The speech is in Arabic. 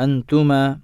أنتما